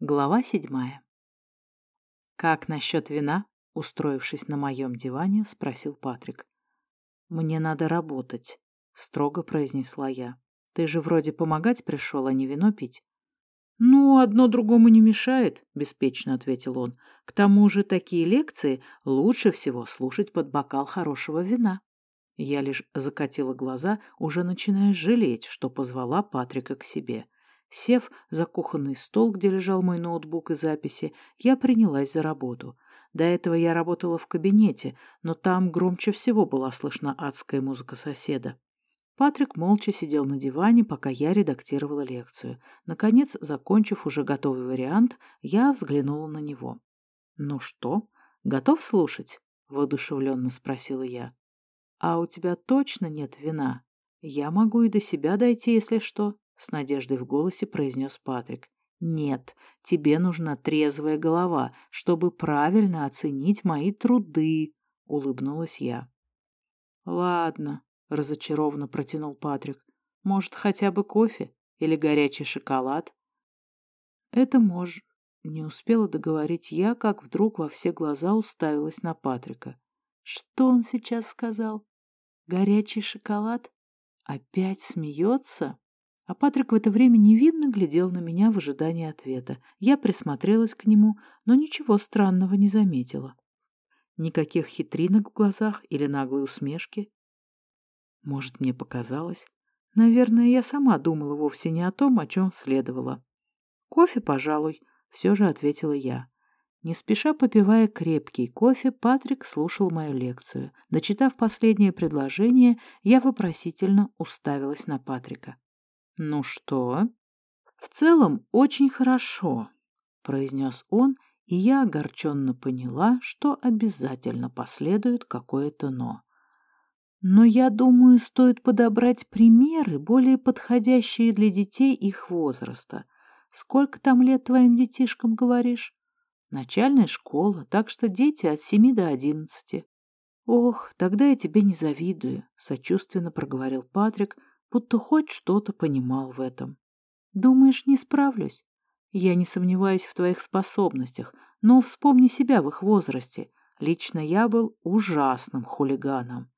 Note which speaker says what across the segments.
Speaker 1: Глава седьмая. «Как насчет вина?» — устроившись на моем диване, спросил Патрик. «Мне надо работать», — строго произнесла я. «Ты же вроде помогать пришел, а не вино пить». «Ну, одно другому не мешает», — беспечно ответил он. «К тому же такие лекции лучше всего слушать под бокал хорошего вина». Я лишь закатила глаза, уже начиная жалеть, что позвала Патрика к себе. — Сев за кухонный стол, где лежал мой ноутбук и записи, я принялась за работу. До этого я работала в кабинете, но там громче всего была слышна адская музыка соседа. Патрик молча сидел на диване, пока я редактировала лекцию. Наконец, закончив уже готовый вариант, я взглянула на него. «Ну что, готов слушать?» — воодушевленно спросила я. «А у тебя точно нет вина? Я могу и до себя дойти, если что». С надеждой в голосе произнес Патрик. «Нет, тебе нужна трезвая голова, чтобы правильно оценить мои труды», — улыбнулась я. «Ладно», — разочарованно протянул Патрик. «Может, хотя бы кофе или горячий шоколад?» «Это может...» Не успела договорить я, как вдруг во все глаза уставилась на Патрика. «Что он сейчас сказал? Горячий шоколад? Опять смеется?» А Патрик в это время невидно глядел на меня в ожидании ответа. Я присмотрелась к нему, но ничего странного не заметила. Никаких хитринок в глазах или наглой усмешки. Может, мне показалось. Наверное, я сама думала вовсе не о том, о чем следовало. «Кофе, пожалуй», — все же ответила я. Не спеша попивая крепкий кофе, Патрик слушал мою лекцию. Дочитав последнее предложение, я вопросительно уставилась на Патрика. «Ну что?» «В целом очень хорошо», — произнес он, и я огорченно поняла, что обязательно последует какое-то «но». Но я думаю, стоит подобрать примеры, более подходящие для детей их возраста. Сколько там лет твоим детишкам, говоришь? Начальная школа, так что дети от семи до одиннадцати. Ох, тогда я тебе не завидую, сочувственно проговорил Патрик, будто хоть что-то понимал в этом. «Думаешь, не справлюсь? Я не сомневаюсь в твоих способностях, но вспомни себя в их возрасте. Лично я был ужасным хулиганом.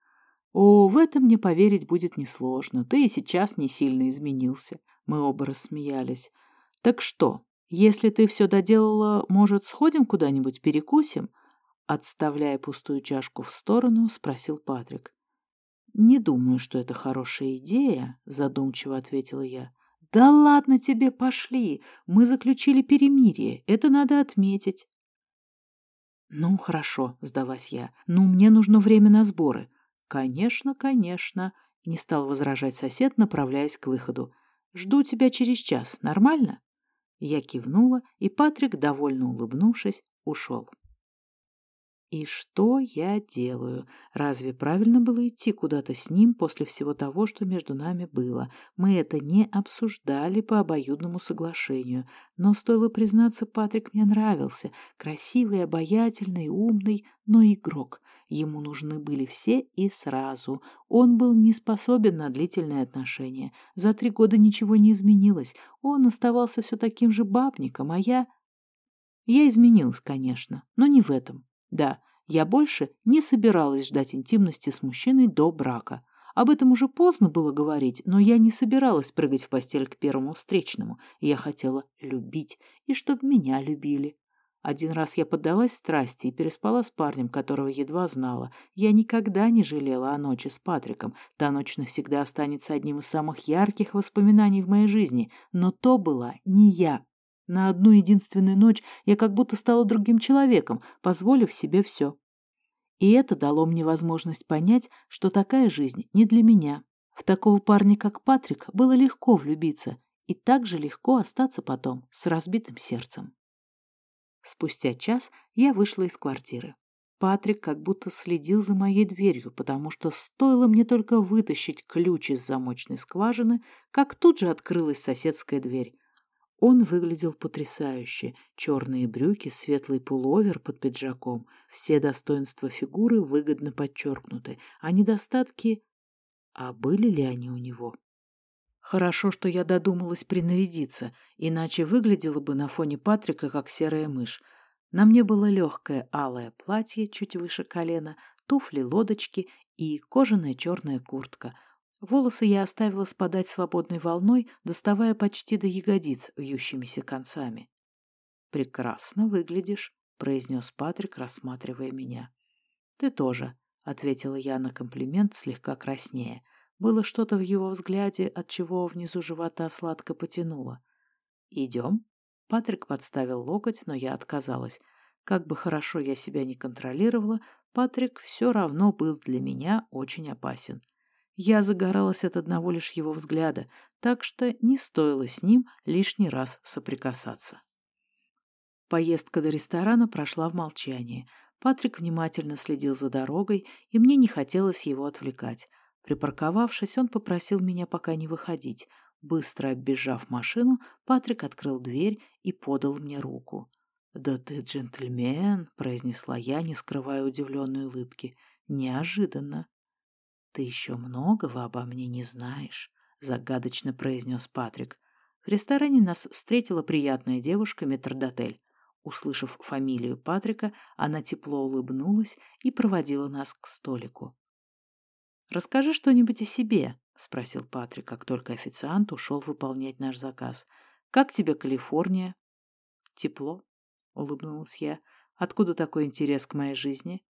Speaker 1: О, в этом мне поверить будет несложно. Ты и сейчас не сильно изменился. Мы оба рассмеялись. Так что, если ты все доделала, может, сходим куда-нибудь перекусим? Отставляя пустую чашку в сторону, спросил Патрик. «Не думаю, что это хорошая идея», — задумчиво ответила я. «Да ладно тебе, пошли! Мы заключили перемирие, это надо отметить». «Ну, хорошо», — сдалась я. «Ну, мне нужно время на сборы». «Конечно, конечно», — не стал возражать сосед, направляясь к выходу. «Жду тебя через час. Нормально?» Я кивнула, и Патрик, довольно улыбнувшись, ушел. И что я делаю? Разве правильно было идти куда-то с ним после всего того, что между нами было? Мы это не обсуждали по обоюдному соглашению. Но стоило признаться, Патрик мне нравился. Красивый, обаятельный, умный, но игрок. Ему нужны были все и сразу. Он был не способен на длительные отношения. За три года ничего не изменилось. Он оставался все таким же бабником, а я... Я изменилась, конечно, но не в этом. Да, я больше не собиралась ждать интимности с мужчиной до брака. Об этом уже поздно было говорить, но я не собиралась прыгать в постель к первому встречному. Я хотела любить, и чтобы меня любили. Один раз я поддалась страсти и переспала с парнем, которого едва знала. Я никогда не жалела о ночи с Патриком. Та ночь навсегда останется одним из самых ярких воспоминаний в моей жизни. Но то была не я. На одну единственную ночь я как будто стала другим человеком, позволив себе все. И это дало мне возможность понять, что такая жизнь не для меня. В такого парня, как Патрик, было легко влюбиться и так же легко остаться потом с разбитым сердцем. Спустя час я вышла из квартиры. Патрик как будто следил за моей дверью, потому что стоило мне только вытащить ключ из замочной скважины, как тут же открылась соседская дверь. Он выглядел потрясающе. Черные брюки, светлый пуловер под пиджаком. Все достоинства фигуры выгодно подчеркнуты, а недостатки... А были ли они у него? Хорошо, что я додумалась принарядиться, иначе выглядела бы на фоне Патрика как серая мышь. На мне было легкое алое платье чуть выше колена, туфли-лодочки и кожаная черная куртка. Волосы я оставила спадать свободной волной, доставая почти до ягодиц вьющимися концами. «Прекрасно выглядишь», — произнес Патрик, рассматривая меня. «Ты тоже», — ответила я на комплимент, слегка краснее. Было что-то в его взгляде, от чего внизу живота сладко потянуло. «Идем?» Патрик подставил локоть, но я отказалась. Как бы хорошо я себя не контролировала, Патрик все равно был для меня очень опасен. Я загоралась от одного лишь его взгляда, так что не стоило с ним лишний раз соприкасаться. Поездка до ресторана прошла в молчании. Патрик внимательно следил за дорогой, и мне не хотелось его отвлекать. Припарковавшись, он попросил меня пока не выходить. Быстро оббежав машину, Патрик открыл дверь и подал мне руку. «Да ты джентльмен!» — произнесла я, не скрывая удивленной улыбки. «Неожиданно!» «Ты еще многого обо мне не знаешь», — загадочно произнес Патрик. В ресторане нас встретила приятная девушка метрдотель. Услышав фамилию Патрика, она тепло улыбнулась и проводила нас к столику. «Расскажи что-нибудь о себе», — спросил Патрик, как только официант ушел выполнять наш заказ. «Как тебе Калифорния?» «Тепло», — улыбнулась я. «Откуда такой интерес к моей жизни?»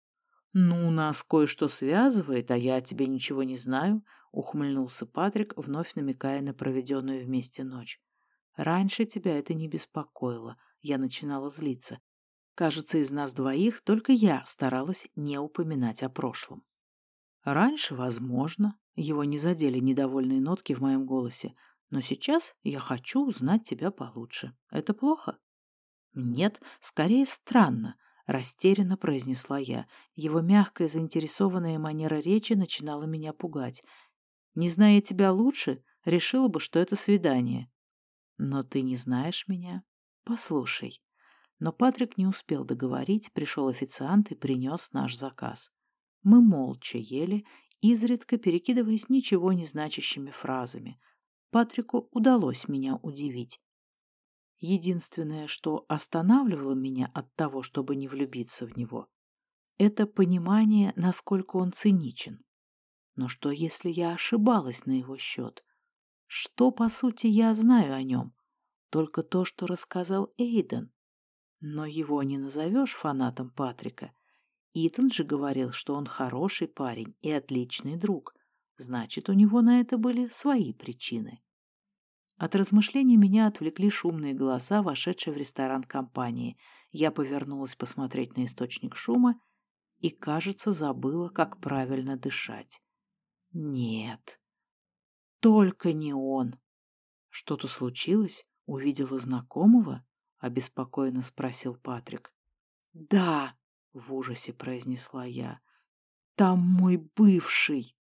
Speaker 1: «Ну, нас кое-что связывает, а я о тебе ничего не знаю», — ухмыльнулся Патрик, вновь намекая на проведенную вместе ночь. «Раньше тебя это не беспокоило», — я начинала злиться. Кажется, из нас двоих только я старалась не упоминать о прошлом. Раньше, возможно, его не задели недовольные нотки в моем голосе, но сейчас я хочу узнать тебя получше. Это плохо? Нет, скорее странно, растерянно произнесла я. Его мягкая заинтересованная манера речи начинала меня пугать. Не зная тебя лучше, решила бы, что это свидание. Но ты не знаешь меня? Послушай. Но Патрик не успел договорить, пришел официант и принес наш заказ. Мы молча ели, изредка перекидываясь ничего не значащими фразами. Патрику удалось меня удивить. Единственное, что останавливало меня от того, чтобы не влюбиться в него, это понимание, насколько он циничен. Но что, если я ошибалась на его счет? Что, по сути, я знаю о нем? Только то, что рассказал Эйден. Но его не назовешь фанатом Патрика. Итан же говорил, что он хороший парень и отличный друг. Значит, у него на это были свои причины. От размышлений меня отвлекли шумные голоса, вошедшие в ресторан компании. Я повернулась посмотреть на источник шума и, кажется, забыла, как правильно дышать. Нет, только не он. Что-то случилось? Увидела знакомого? Обеспокоенно спросил Патрик. Да, в ужасе произнесла я. Там мой бывший.